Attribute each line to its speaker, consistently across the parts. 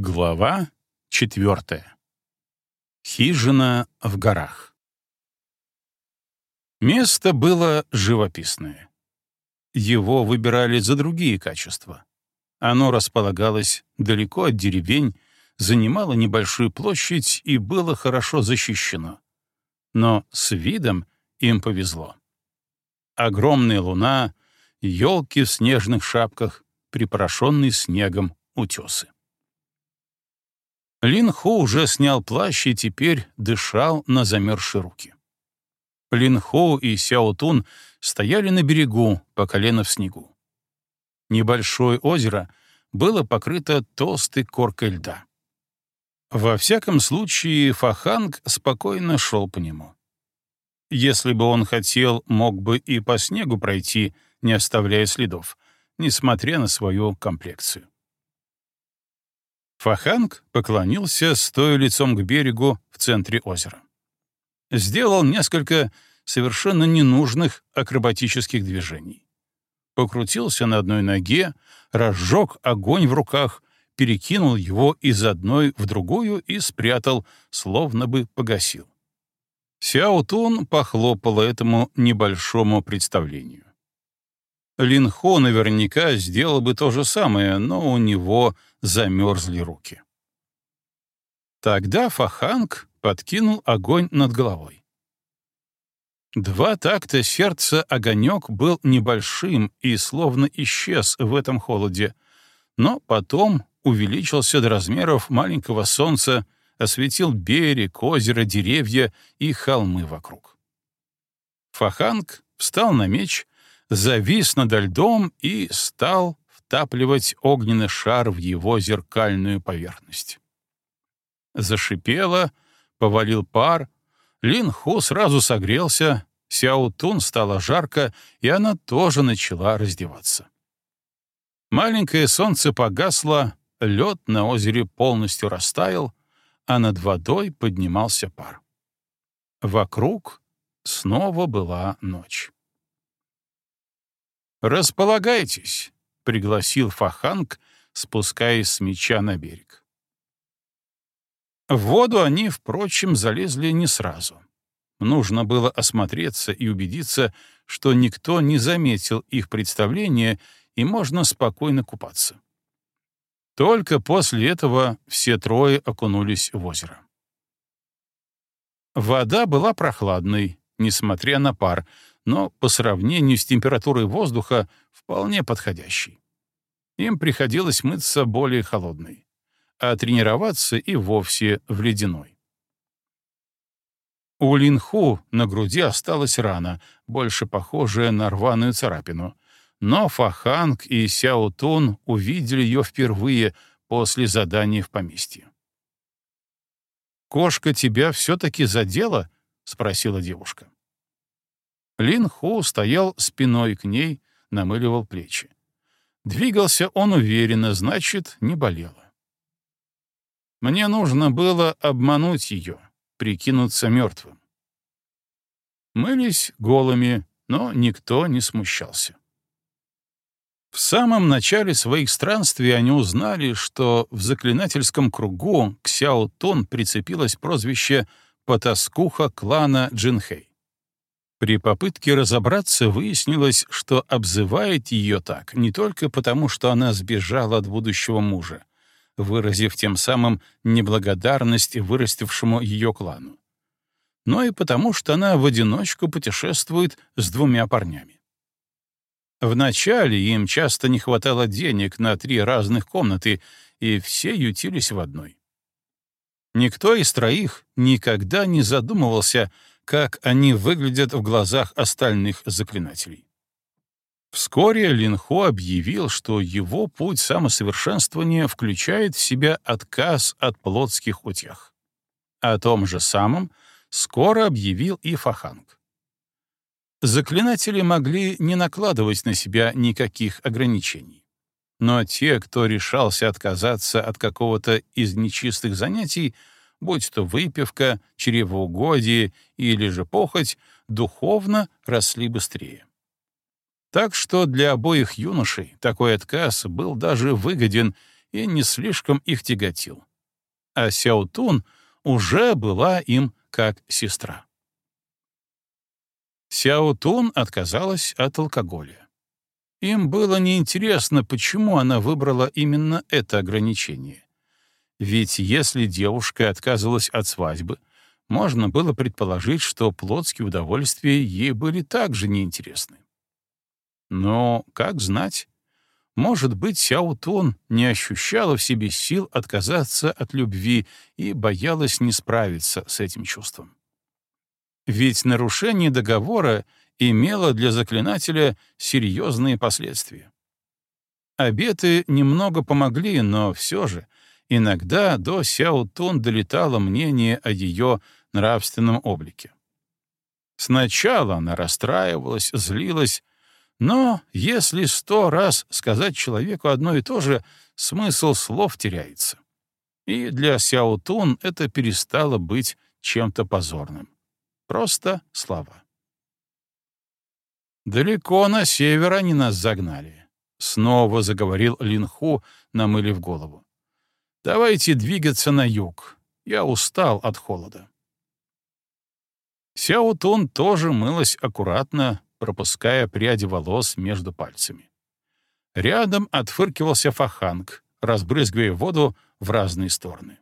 Speaker 1: Глава четвертая. Хижина в горах. Место было живописное. Его выбирали за другие качества. Оно располагалось далеко от деревень, занимало небольшую площадь и было хорошо защищено. Но с видом им повезло. Огромная луна, елки в снежных шапках, припорошенные снегом утесы. Лин Хо уже снял плащ и теперь дышал на замерзшие руки. Лин Хо и Сяо Тун стояли на берегу по колено в снегу. Небольшое озеро было покрыто толстой коркой льда. Во всяком случае, Фаханг спокойно шел по нему. Если бы он хотел, мог бы и по снегу пройти, не оставляя следов, несмотря на свою комплекцию. Фаханг поклонился, стоя лицом к берегу в центре озера. Сделал несколько совершенно ненужных акробатических движений. Покрутился на одной ноге, разжег огонь в руках, перекинул его из одной в другую и спрятал, словно бы погасил. Сяо Тун похлопала этому небольшому представлению. Лин Хо наверняка сделал бы то же самое, но у него замерзли руки. Тогда Фаханг подкинул огонь над головой. Два такта сердца огонек был небольшим и словно исчез в этом холоде, но потом увеличился до размеров маленького солнца, осветил берег, озеро, деревья и холмы вокруг. Фаханг встал на меч завис над льдом и стал втапливать огненный шар в его зеркальную поверхность. Зашипело, повалил пар, Лин Ху сразу согрелся, Сяо Тун стало жарко, и она тоже начала раздеваться. Маленькое солнце погасло, лед на озере полностью растаял, а над водой поднимался пар. Вокруг снова была ночь. «Располагайтесь», — пригласил Фаханг, спускаясь с меча на берег. В воду они, впрочем, залезли не сразу. Нужно было осмотреться и убедиться, что никто не заметил их представления, и можно спокойно купаться. Только после этого все трое окунулись в озеро. Вода была прохладной, несмотря на пар, но по сравнению с температурой воздуха вполне подходящий. Им приходилось мыться более холодной, а тренироваться и вовсе в ледяной. У Линху на груди осталась рана, больше похожая на рваную царапину, но Фаханг и Сяо Тун увидели ее впервые после задания в поместье. «Кошка тебя все-таки задела?» — спросила девушка. Лин Ху стоял спиной к ней, намыливал плечи. Двигался он уверенно, значит, не болело. Мне нужно было обмануть ее, прикинуться мертвым. Мылись голыми, но никто не смущался. В самом начале своих странствий они узнали, что в заклинательском кругу к Сяо Тон прицепилось прозвище «потаскуха клана Джинхэй». При попытке разобраться выяснилось, что обзывает ее так не только потому, что она сбежала от будущего мужа, выразив тем самым неблагодарность вырастившему ее клану, но и потому, что она в одиночку путешествует с двумя парнями. Вначале им часто не хватало денег на три разных комнаты, и все ютились в одной. Никто из троих никогда не задумывался — как они выглядят в глазах остальных заклинателей. Вскоре Линхо объявил, что его путь самосовершенствования включает в себя отказ от плотских утех. О том же самом скоро объявил и Фаханг. Заклинатели могли не накладывать на себя никаких ограничений. Но те, кто решался отказаться от какого-то из нечистых занятий, будь то выпивка, чревоугодие или же похоть, духовно росли быстрее. Так что для обоих юношей такой отказ был даже выгоден, и не слишком их тяготил. А Сяутун уже была им как сестра. Сяутун отказалась от алкоголя. Им было неинтересно, почему она выбрала именно это ограничение. Ведь если девушка отказывалась от свадьбы, можно было предположить, что плотские удовольствия ей были также неинтересны. Но, как знать, может быть, Сяо Тун не ощущала в себе сил отказаться от любви и боялась не справиться с этим чувством. Ведь нарушение договора имело для заклинателя серьезные последствия. Обеты немного помогли, но все же иногда до Сяо Тун долетало мнение о ее нравственном облике. Сначала она расстраивалась, злилась, но если сто раз сказать человеку одно и то же, смысл слов теряется. И для Сяо Тун это перестало быть чем-то позорным. Просто слова. «Далеко на север они нас загнали», — снова заговорил Линху, намылив голову. «Давайте двигаться на юг. Я устал от холода». Сяо Тун тоже мылась аккуратно, пропуская пряди волос между пальцами. Рядом отфыркивался фаханг, разбрызгивая воду в разные стороны.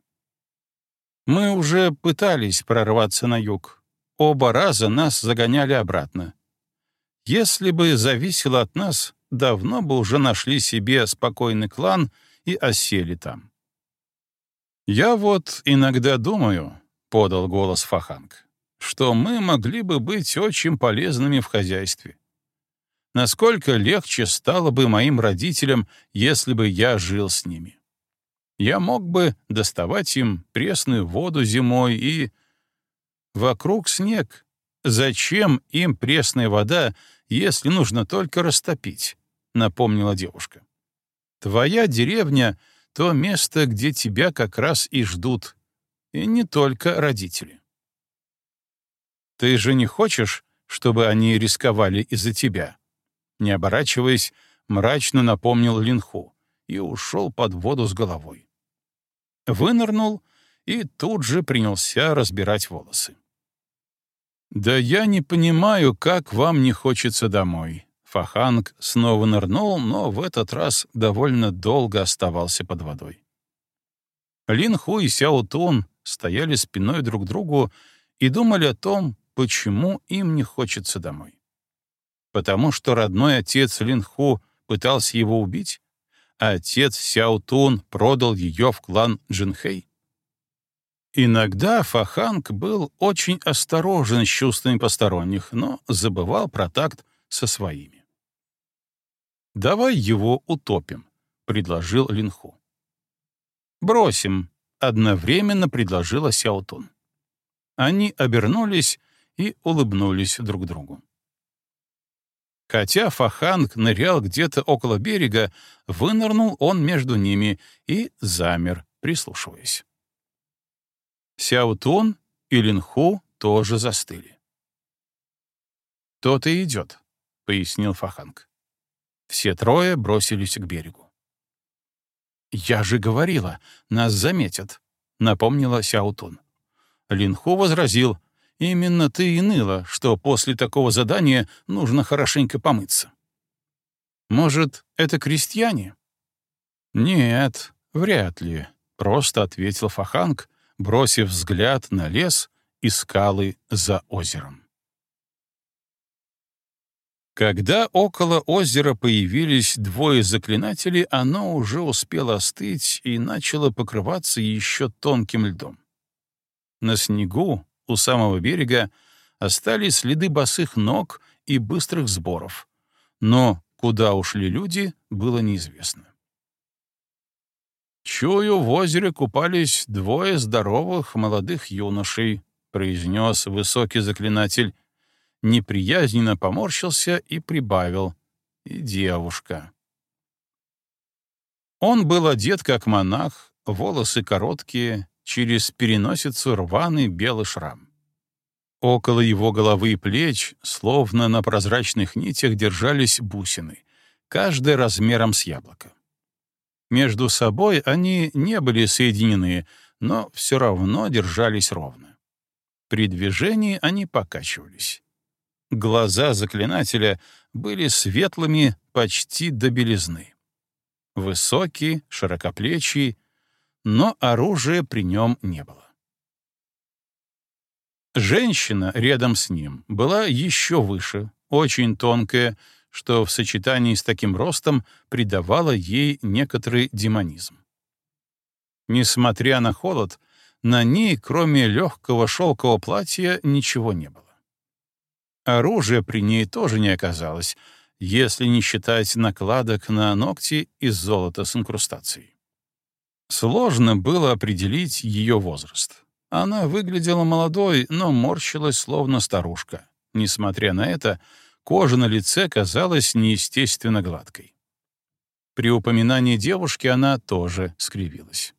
Speaker 1: Мы уже пытались прорваться на юг. Оба раза нас загоняли обратно. Если бы зависело от нас, давно бы уже нашли себе спокойный клан и осели там. «Я вот иногда думаю», — подал голос Фаханг, что мы могли бы быть очень полезными в хозяйстве. Насколько легче стало бы моим родителям, если бы я жил с ними. Я мог бы доставать им пресную воду зимой и... Вокруг снег. Зачем им пресная вода, если нужно только растопить? Напомнила девушка. Твоя деревня — то место, где тебя как раз и ждут. И не только родители. Ты же не хочешь, чтобы они рисковали из-за тебя?» Не оборачиваясь, мрачно напомнил Линху и ушел под воду с головой. Вынырнул и тут же принялся разбирать волосы. «Да я не понимаю, как вам не хочется домой». Фаханг снова нырнул, но в этот раз довольно долго оставался под водой. Линху и Сяо Тун стояли спиной друг к другу и думали о том, почему им не хочется домой. Потому что родной отец Линху пытался его убить, а отец Сяо Тун продал ее в клан Джинхэй. Иногда Фаханг был очень осторожен с чувствами посторонних, но забывал про такт со своими. «Давай его утопим», — предложил Линху. «Бросим», — одновременно предложила Сяотун. Они обернулись и улыбнулись друг другу. Хотя Фаханг нырял где-то около берега, вынырнул он между ними и замер, прислушиваясь. Сяутун и Линху тоже застыли. «То-то и идет», — пояснил Фаханг. Все трое бросились к берегу. «Я же говорила, нас заметят», — напомнила Сяутун. Линху возразил, Именно ты и ныла, что после такого задания нужно хорошенько помыться. Может, это крестьяне? Нет, вряд ли, просто ответил Фаханг, бросив взгляд на лес и скалы за озером. Когда около озера появились двое заклинателей, оно уже успело остыть и начало покрываться еще тонким льдом. На снегу у самого берега остались следы босых ног и быстрых сборов, но куда ушли люди, было неизвестно. «Чую, в озере купались двое здоровых молодых юношей», — произнес высокий заклинатель, неприязненно поморщился и прибавил. «И девушка». Он был одет как монах, волосы короткие, через переносицу рваный белый шрам. Около его головы и плеч, словно на прозрачных нитях, держались бусины, каждая размером с яблоко. Между собой они не были соединены, но все равно держались ровно. При движении они покачивались. Глаза заклинателя были светлыми почти до белизны. Высокий, широкоплечий, но оружия при нем не было. Женщина рядом с ним была еще выше, очень тонкая, что в сочетании с таким ростом придавало ей некоторый демонизм. Несмотря на холод, на ней, кроме легкого шелкового платья, ничего не было. Оружия при ней тоже не оказалось, если не считать накладок на ногти из золота с инкрустацией. Сложно было определить ее возраст. Она выглядела молодой, но морщилась словно старушка. Несмотря на это, кожа на лице казалась неестественно гладкой. При упоминании девушки она тоже скривилась.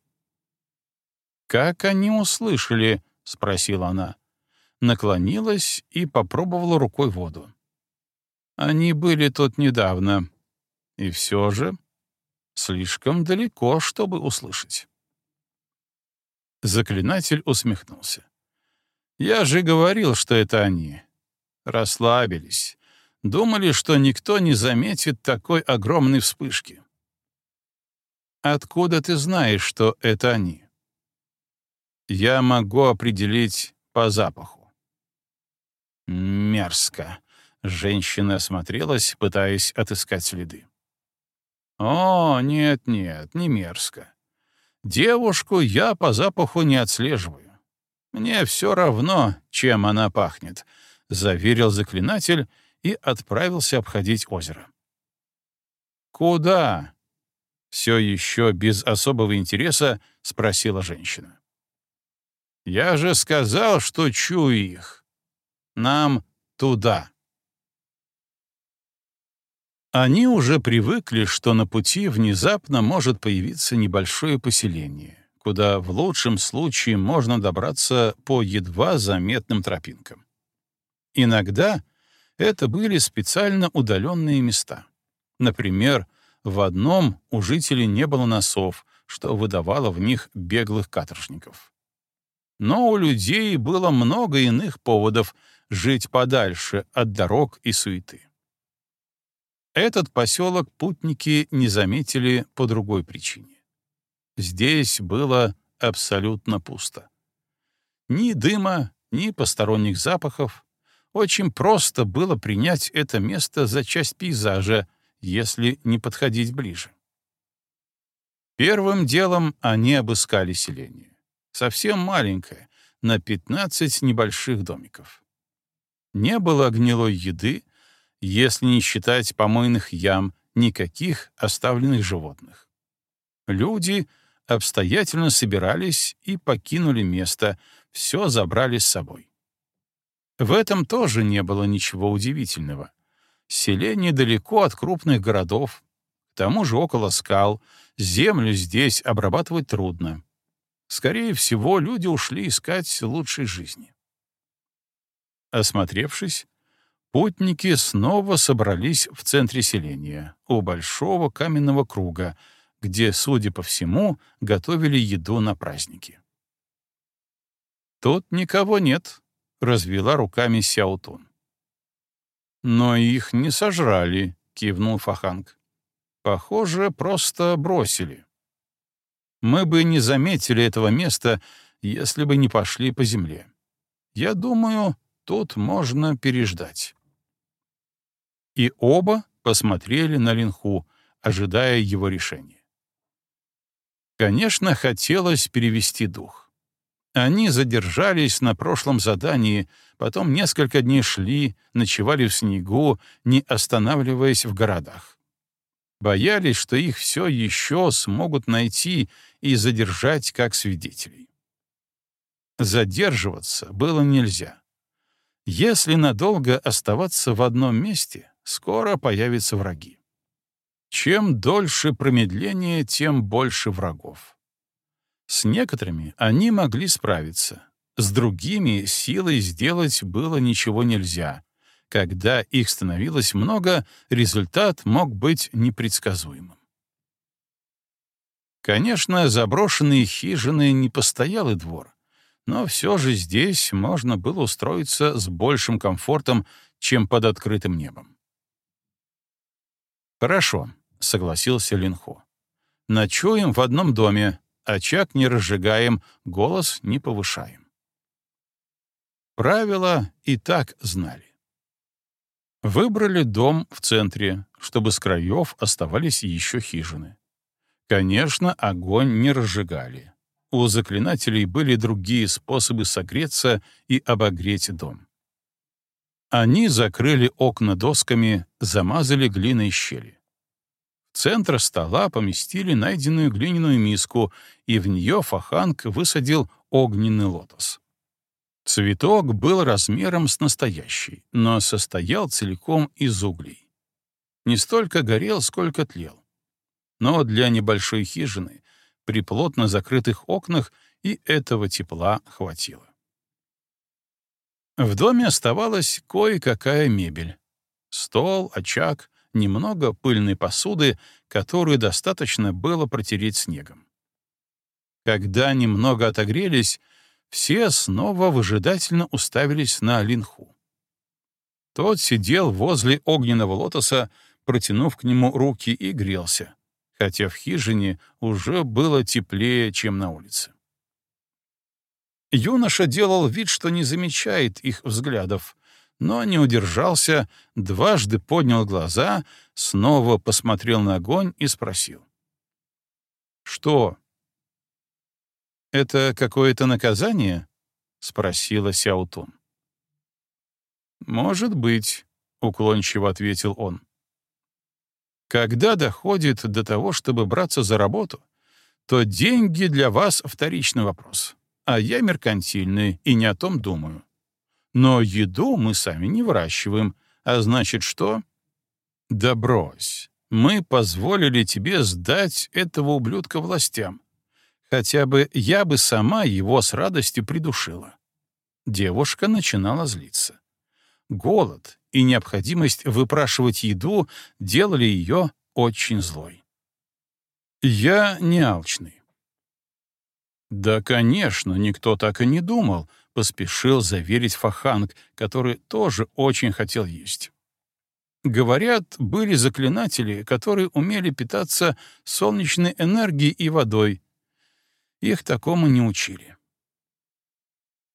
Speaker 1: «Как они услышали?» — спросила она. Наклонилась и попробовала рукой воду. Они были тут недавно. И все же слишком далеко, чтобы услышать. Заклинатель усмехнулся. «Я же говорил, что это они. Расслабились. Думали, что никто не заметит такой огромной вспышки. Откуда ты знаешь, что это они?» «Я могу определить по запаху». «Мерзко», Женщина осмотрелась, пытаясь отыскать следы. «О, нет-нет, не мерзко. Девушку я по запаху не отслеживаю. Мне все равно, чем она пахнет», — заверил заклинатель и отправился обходить озеро. «Куда?» — все еще без особого интереса спросила женщина. «Я же сказал, что чую их. Нам туда». Они уже привыкли, что на пути внезапно может появиться небольшое поселение, куда в лучшем случае можно добраться по едва заметным тропинкам. Иногда это были специально удаленные места. Например, в одном у жителей не было носов, что выдавало в них беглых каторжников. Но у людей было много иных поводов жить подальше от дорог и суеты. Этот поселок путники не заметили по другой причине. Здесь было абсолютно пусто. Ни дыма, ни посторонних запахов. Очень просто было принять это место за часть пейзажа, если не подходить ближе. Первым делом они обыскали селение. Совсем маленькое, на 15 небольших домиков. Не было гнилой еды, если не считать помойных ям, никаких оставленных животных. Люди обстоятельно собирались и покинули место, все забрали с собой. В этом тоже не было ничего удивительного. Селение далеко от крупных городов, к тому же около скал, землю здесь обрабатывать трудно. Скорее всего, люди ушли искать лучшей жизни. Осмотревшись, Путники снова собрались в центре селения, у большого каменного круга, где, судя по всему, готовили еду на праздники. «Тут никого нет», — развела руками Сяутун. «Но их не сожрали», — кивнул Фаханг. «Похоже, просто бросили. Мы бы не заметили этого места, если бы не пошли по земле. Я думаю, тут можно переждать» и оба посмотрели на Линху, ожидая его решения. Конечно, хотелось перевести дух. Они задержались на прошлом задании, потом несколько дней шли, ночевали в снегу, не останавливаясь в городах. Боялись, что их все еще смогут найти и задержать как свидетелей. Задерживаться было нельзя. Если надолго оставаться в одном месте, скоро появятся враги. Чем дольше промедление, тем больше врагов. С некоторыми они могли справиться, с другими силой сделать было ничего нельзя. Когда их становилось много, результат мог быть непредсказуемым. Конечно, заброшенные хижины — не постоялый двор, но все же здесь можно было устроиться с большим комфортом, чем под открытым небом. «Хорошо», — согласился Линхо. «Ночуем в одном доме, очаг не разжигаем, голос не повышаем». Правила и так знали. Выбрали дом в центре, чтобы с краев оставались еще хижины. Конечно, огонь не разжигали. У заклинателей были другие способы согреться и обогреть дом. Они закрыли окна досками, замазали глиной щели. В центр стола поместили найденную глиняную миску, и в нее Фаханг высадил огненный лотос. Цветок был размером с настоящий, но состоял целиком из углей. Не столько горел, сколько тлел но для небольшой хижины при плотно закрытых окнах и этого тепла хватило. В доме оставалась кое-какая мебель. Стол, очаг, немного пыльной посуды, которую достаточно было протереть снегом. Когда немного отогрелись, все снова выжидательно уставились на Линху. Тот сидел возле огненного лотоса, протянув к нему руки и грелся хотя в хижине уже было теплее, чем на улице. Юноша делал вид, что не замечает их взглядов, но не удержался, дважды поднял глаза, снова посмотрел на огонь и спросил. «Что? Это какое-то наказание?» — спросила Сяутун. «Может быть», — уклончиво ответил он. Когда доходит до того, чтобы браться за работу, то деньги для вас — вторичный вопрос, а я меркантильный и не о том думаю. Но еду мы сами не выращиваем, а значит что? Да брось, мы позволили тебе сдать этого ублюдка властям. Хотя бы я бы сама его с радостью придушила. Девушка начинала злиться. Голод и необходимость выпрашивать еду делали ее очень злой. Я не алчный. Да, конечно, никто так и не думал, поспешил заверить Фаханг, который тоже очень хотел есть. Говорят, были заклинатели, которые умели питаться солнечной энергией и водой. Их такому не учили.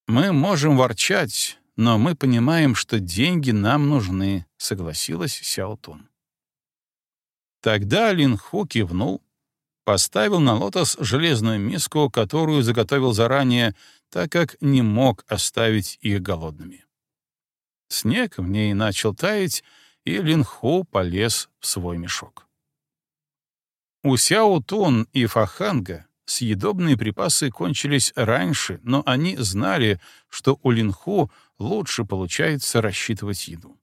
Speaker 1: Мы можем ворчать, но мы понимаем, что деньги нам нужны», — согласилась Сяотун. Тогда Лин Ху кивнул, поставил на лотос железную миску, которую заготовил заранее, так как не мог оставить их голодными. Снег в ней начал таять, и Лин Ху полез в свой мешок. У Сяо Тун и Фаханга съедобные припасы кончились раньше, но они знали, что у Линху лучше получается рассчитывать еду.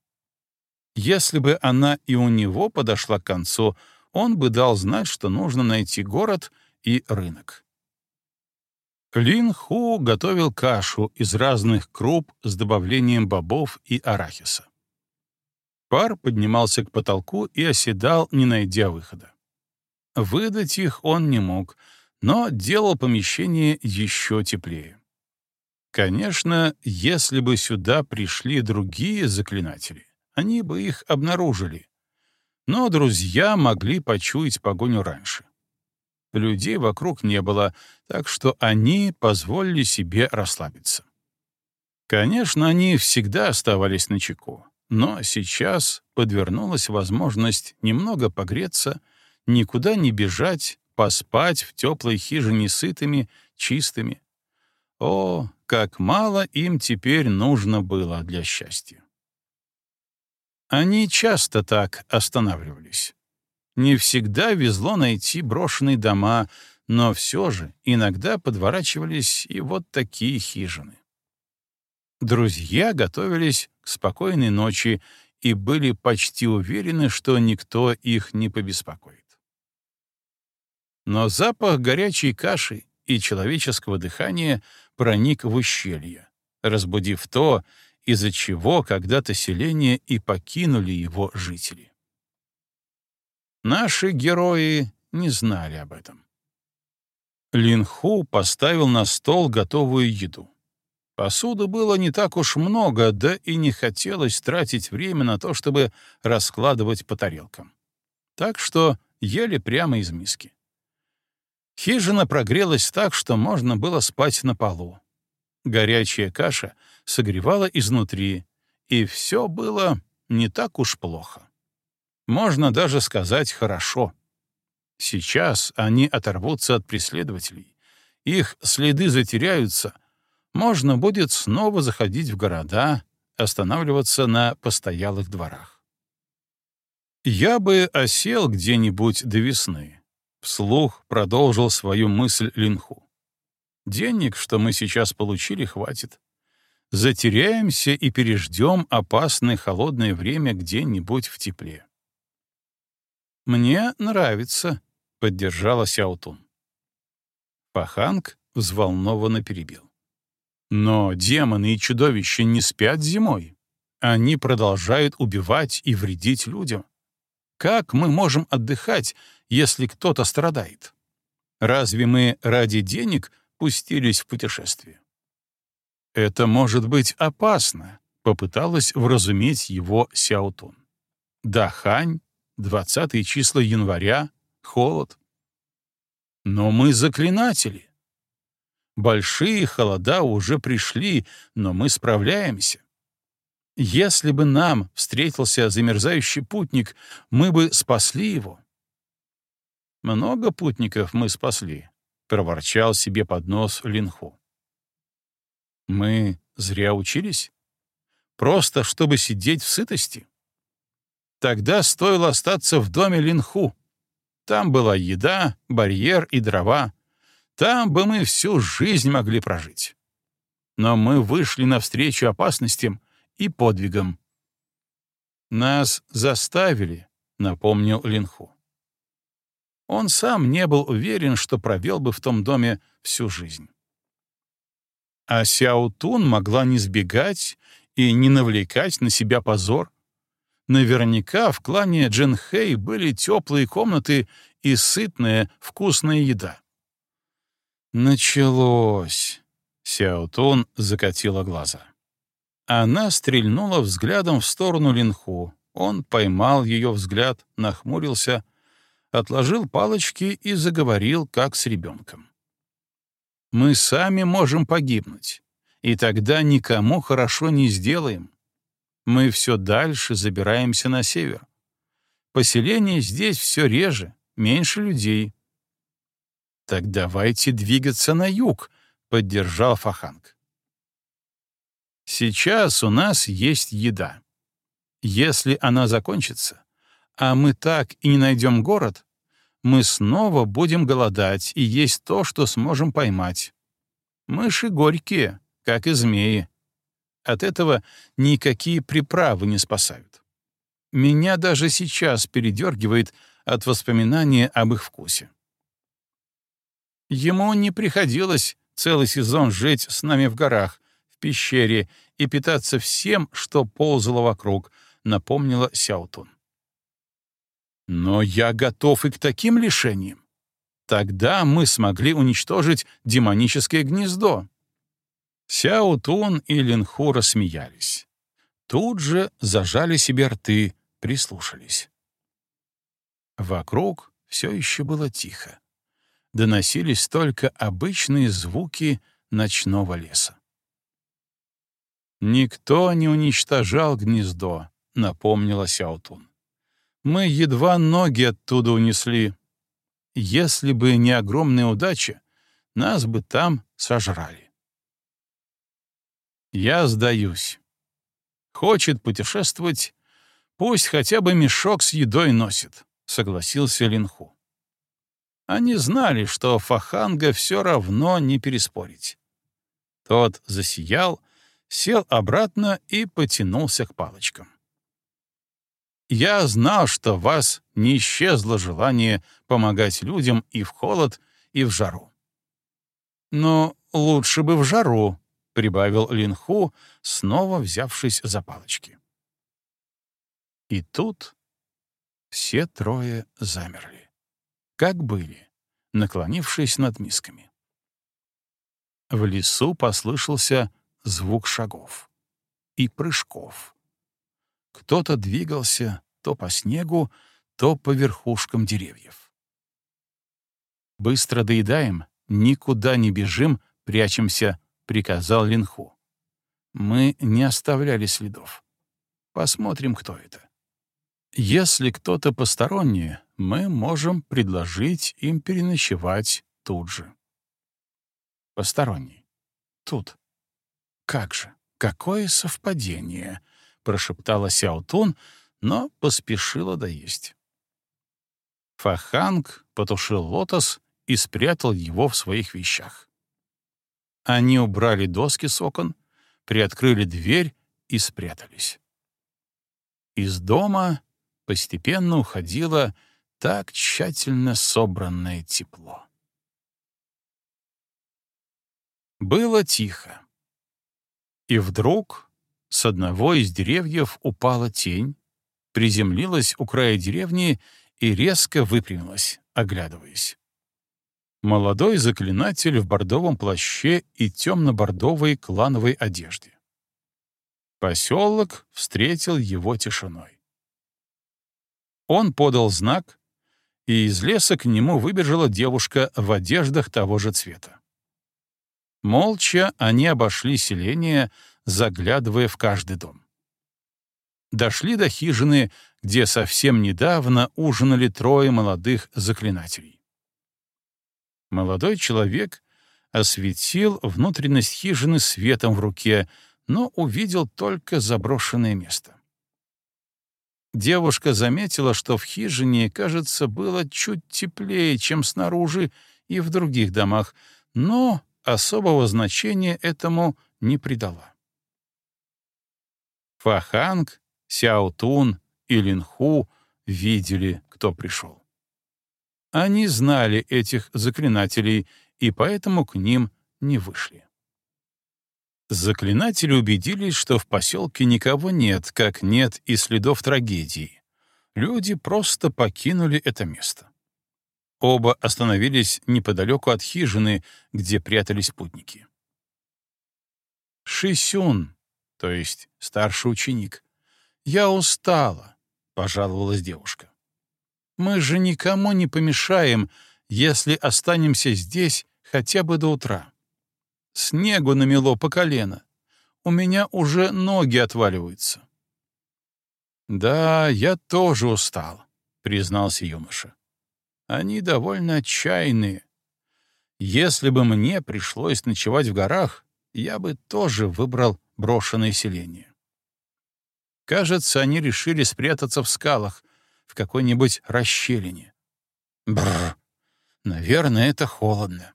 Speaker 1: Если бы она и у него подошла к концу, он бы дал знать, что нужно найти город и рынок. Лин Ху готовил кашу из разных круп с добавлением бобов и арахиса. Пар поднимался к потолку и оседал, не найдя выхода. Выдать их он не мог, но делал помещение еще теплее. Конечно, если бы сюда пришли другие заклинатели, они бы их обнаружили. Но друзья могли почуять погоню раньше. Людей вокруг не было, так что они позволили себе расслабиться. Конечно, они всегда оставались на чеку, но сейчас подвернулась возможность немного погреться, никуда не бежать, поспать в теплой хижине сытыми, чистыми. О, как мало им теперь нужно было для счастья. Они часто так останавливались. Не всегда везло найти брошенные дома, но все же иногда подворачивались и вот такие хижины. Друзья готовились к спокойной ночи и были почти уверены, что никто их не побеспокоит. Но запах горячей каши и человеческого дыхания проник в ущелье, разбудив то, из-за чего когда-то селение и покинули его жители. Наши герои не знали об этом. Линху поставил на стол готовую еду. Посуды было не так уж много, да и не хотелось тратить время на то, чтобы раскладывать по тарелкам. Так что ели прямо из миски. Хижина прогрелась так, что можно было спать на полу. Горячая каша согревала изнутри, и все было не так уж плохо. Можно даже сказать «хорошо». Сейчас они оторвутся от преследователей. Их следы затеряются. Можно будет снова заходить в города, останавливаться на постоялых дворах. Я бы осел где-нибудь до весны. Вслух продолжил свою мысль Линху. Денег, что мы сейчас получили, хватит. Затеряемся и переждем опасное холодное время где-нибудь в тепле. Мне нравится, — поддержала Сяутун. Паханг взволнованно перебил. Но демоны и чудовища не спят зимой. Они продолжают убивать и вредить людям. Как мы можем отдыхать, если кто-то страдает? Разве мы ради денег пустились в путешествие? Это может быть опасно, попыталась вразуметь его Сяутун. Дахань, двадцатые числа января, холод. Но мы заклинатели. Большие холода уже пришли, но мы справляемся. Если бы нам встретился замерзающий путник, мы бы спасли его. Много путников мы спасли, — проворчал себе под нос Линху. Мы зря учились? Просто чтобы сидеть в сытости? Тогда стоило остаться в доме Линху. Там была еда, барьер и дрова. Там бы мы всю жизнь могли прожить. Но мы вышли навстречу опасностям и подвигам. «Нас заставили», — напомнил Линху. Он сам не был уверен, что провел бы в том доме всю жизнь. А Сяутун могла не сбегать и не навлекать на себя позор, Наверняка в клане Джинхэй были теплые комнаты и сытная, вкусная еда. Началось. Сяотун закатила глаза. Она стрельнула взглядом в сторону Линху. Он поймал ее взгляд, нахмурился, отложил палочки и заговорил, как с ребенком. «Мы сами можем погибнуть, и тогда никому хорошо не сделаем мы все дальше забираемся на север. Поселение здесь все реже, меньше людей. Так давайте двигаться на юг, поддержал Фаханг. Сейчас у нас есть еда. Если она закончится, а мы так и не найдем город, мы снова будем голодать и есть то, что сможем поймать. Мыши горькие, как и змеи. От этого никакие приправы не спасают. Меня даже сейчас передергивает от воспоминания об их вкусе. Ему не приходилось целый сезон жить с нами в горах, в пещере и питаться всем, что ползало вокруг, напомнила Сяутун. Но я готов и к таким лишениям. Тогда мы смогли уничтожить демоническое гнездо. Сяо Тун и Линху рассмеялись. Тут же зажали себе рты, прислушались. Вокруг все еще было тихо. Доносились только обычные звуки ночного леса. «Никто не уничтожал гнездо», — напомнила Сяотун. «Мы едва ноги оттуда унесли. Если бы не огромная удача, нас бы там сожрали». Я сдаюсь. Хочет путешествовать, пусть хотя бы мешок с едой носит, согласился Линху. Они знали, что Фаханга все равно не переспорить. Тот засиял, сел обратно и потянулся к палочкам. Я знал, что в вас не исчезло желание помогать людям и в холод, и в жару. Но лучше бы в жару, — прибавил Линху, снова взявшись за палочки. И тут все трое замерли. Как были, наклонившись над мисками. В лесу послышался звук шагов и прыжков. Кто-то двигался то по снегу, то по верхушкам деревьев. «Быстро доедаем, никуда не бежим, прячемся», — приказал Линху. Мы не оставляли следов. Посмотрим, кто это. Если кто-то посторонний, мы можем предложить им переночевать тут же. Посторонний. Тут. Как же, какое совпадение, прошептала Сяотун, но поспешила доесть. Фаханг потушил лотос и спрятал его в своих вещах. Они убрали доски с окон, приоткрыли дверь и спрятались. Из дома постепенно уходило так тщательно собранное тепло. Было тихо. И вдруг с одного из деревьев упала тень, приземлилась у края деревни и резко выпрямилась, оглядываясь. Молодой заклинатель в бордовом плаще и темно-бордовой клановой одежде. Поселок встретил его тишиной. Он подал знак, и из леса к нему выбежала девушка в одеждах того же цвета. Молча они обошли селение, заглядывая в каждый дом. Дошли до хижины, где совсем недавно ужинали трое молодых заклинателей. Молодой человек осветил внутренность хижины светом в руке, но увидел только заброшенное место. Девушка заметила, что в хижине, кажется, было чуть теплее, чем снаружи и в других домах, но особого значения этому не придала. Фаханг, Сяотун и Линху видели, кто пришел. Они знали этих заклинателей и поэтому к ним не вышли. Заклинатели убедились, что в поселке никого нет, как нет и следов трагедии. Люди просто покинули это место. Оба остановились неподалеку от хижины, где прятались путники. «Шисюн, то есть старший ученик, я устала», — пожаловалась девушка. «Мы же никому не помешаем, если останемся здесь хотя бы до утра. Снегу намело по колено. У меня уже ноги отваливаются». «Да, я тоже устал», — признался юноша. Они довольно отчаянные. Если бы мне пришлось ночевать в горах, я бы тоже выбрал брошенное селение. Кажется, они решили спрятаться в скалах, в какой-нибудь расщелине. Бррр, наверное, это холодно.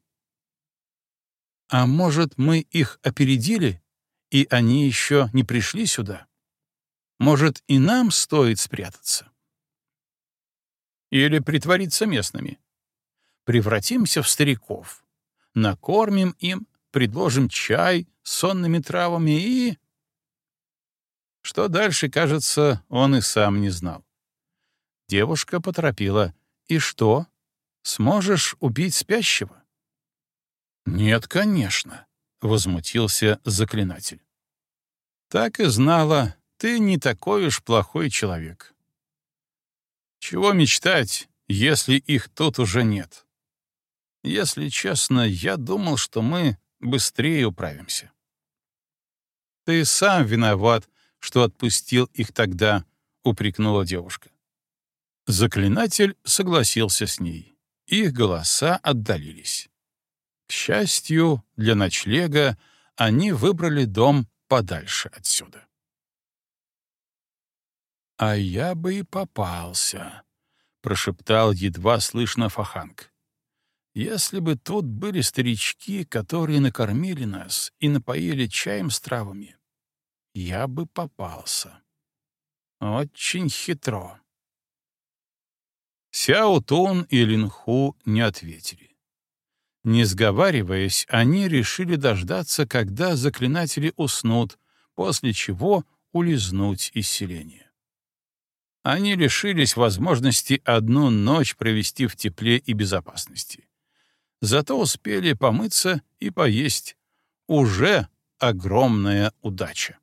Speaker 1: А может, мы их опередили, и они еще не пришли сюда? Может, и нам стоит спрятаться? Или притвориться местными. Превратимся в стариков. Накормим им, предложим чай с сонными травами и... Что дальше, кажется, он и сам не знал. Девушка поторопила. «И что? Сможешь убить спящего?» «Нет, конечно», — возмутился заклинатель. «Так и знала, ты не такой уж плохой человек. Чего мечтать, если их тут уже нет? Если честно, я думал, что мы быстрее управимся. Ты сам виноват, что отпустил их тогда, упрекнула девушка. Заклинатель согласился с ней. Их голоса отдалились. К счастью, для ночлега они выбрали дом подальше отсюда. «А я бы и попался», — прошептал едва слышно Фаханг. «Если бы тут были старички, которые накормили нас и напоили чаем с травами, я бы попался. Очень хитро». Сяо Тун и Линху не ответили. Не сговариваясь, они решили дождаться, когда заклинатели уснут, после чего улизнуть из селения они лишились возможности одну ночь провести в тепле и безопасности. Зато успели помыться и поесть. Уже огромная удача.